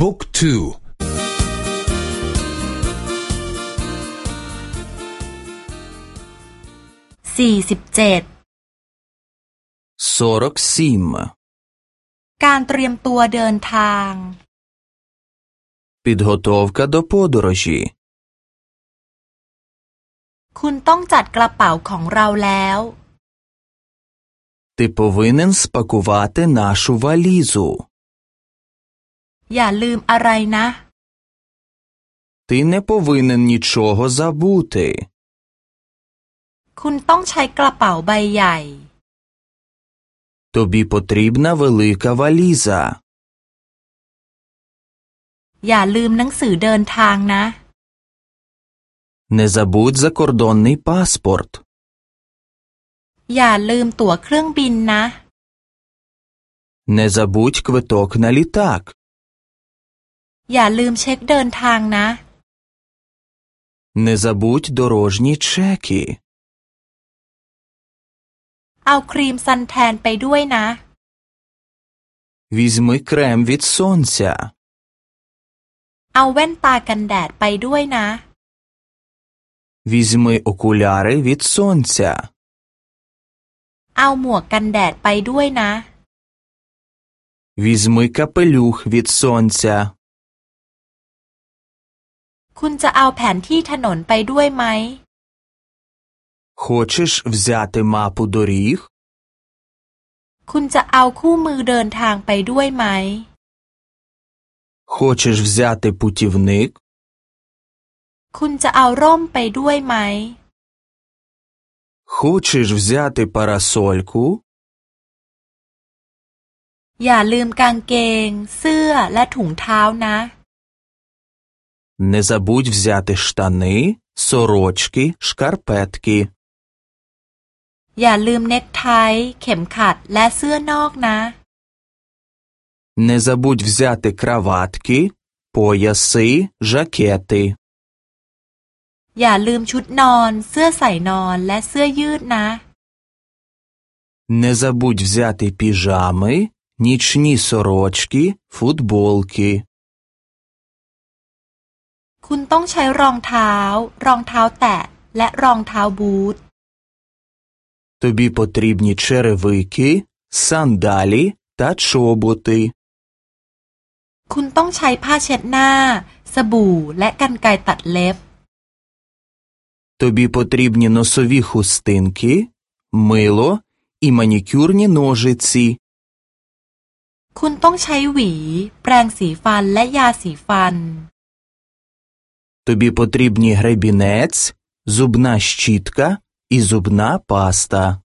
บุ๊กทูสี่สิบเจ็ดการเตรียมตัวเดินทาง Підготовка до подорожі คุณต้องจัดกระเป๋าของเราแล้ว Ти повинен спакувати нашу валізу. อย่าลืมอะไรนะ Ти не повинен нічого забути. คุณต้องใช้กระเป๋าใบใหญ่ Тобі потрібна велика валіза. อย่าลืมหนังสือเดินทางนะ Не забудь закордонний паспорт. อย่าลืมตั๋วเครื่องบินนะ Не забудь квиток на літак. อย่าลืมเช็คเดินทางนะ Не забудь дорожні чеки. เอาครีมซันแทนไปด้วยนะ Візьми крем від сонця. เอาแว่นตากันแดดไปด้วยนะ Візьми окуляри від сонця. เอาหมวกกันแดดไปด้วยนะ Візьми капелюх від сонця. คุณจะเอาแผนที่ถนนไปด้วยไหม Хочеш взяти мапу доріг? คุณจะเอาคู่มือเดินทางไปด้วยไหม Хочеш взяти путівник? คุณจะเอาร่มไปด้วยไหม Хочеш взяти парасольку? อย่าลืมกางเกง เสื้อและถุงเท้านะ Не забудь взяти штани, сорочки, шкарпетки. อย่าลืมเน็กไท เข็มขัดและเสื้อนอกนะ Не забудь взяти краватки, пояси, жакети. อย่าลืมชุดนอน เสื้อใส่นอนและเสื้อยืดนะ Не забудь взяти піжами, нічні сорочки, футболки. คุณต้องใช้รองเท้า รองเท้าแตะ และรองเท้าบูท Тобі потрібні черевики, сандалі та чоботи. คุณต้องใช้ผ้าเช็ดหน้า สบู่และกรรไกรตัดเล็บ Тобі потрібні носові хустинки, мило і манікюрні ножиці. คุณต้องใช้หวี แปรงสีฟันและยาสีฟัน Тобі потрібні гребінець, зубна щітка і зубна паста.